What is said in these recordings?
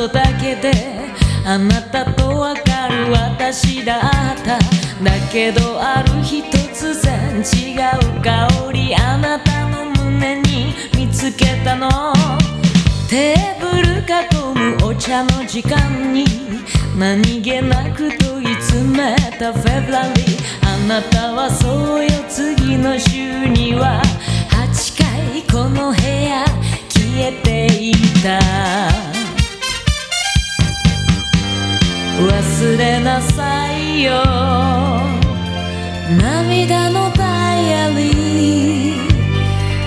トだけであなたとわかる私だった。だけどある日突然違う香りあなたの胸に見つけたの。テーブル囲むお茶の時間に何気なく問い詰めたフェブラリー。あなたはそうよ次の週忘れなさいよ。涙のダイアリー。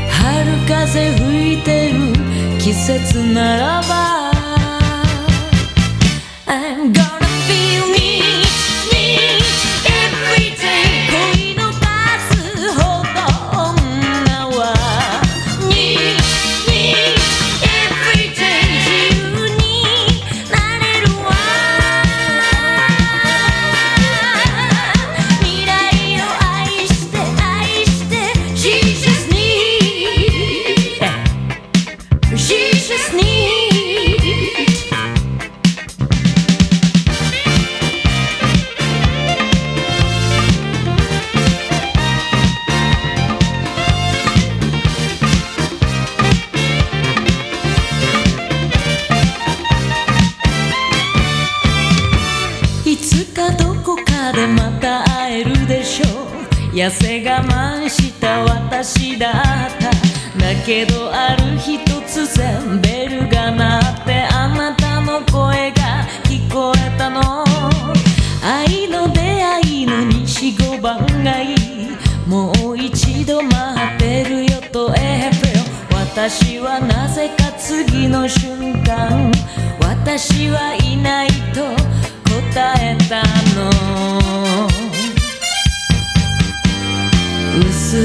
春風吹いてる季節ならばでまた会えるでしょう」「痩せ我慢した私だった」「だけどある日突然ベルが鳴って。あなたの声が聞こえたの」「愛の出会いの西五番街」「もう一度待ってるよとエフェよ」私はなぜか次の瞬間。私はいない。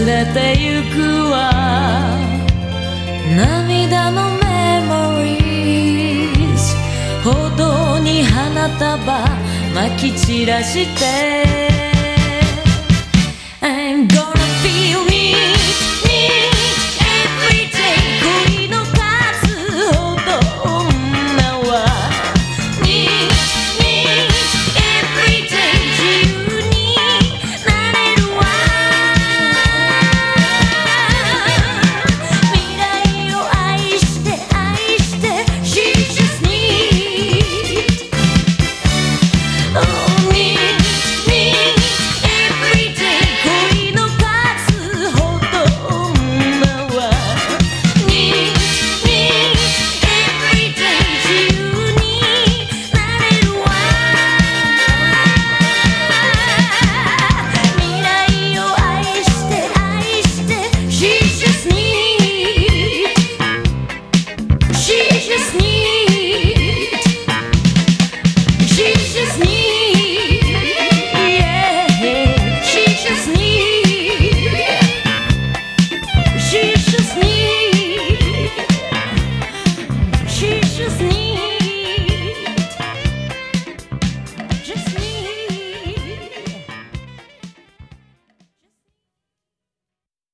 れてゆくわ。涙のメモリーズ。歩道に花束まき散らして。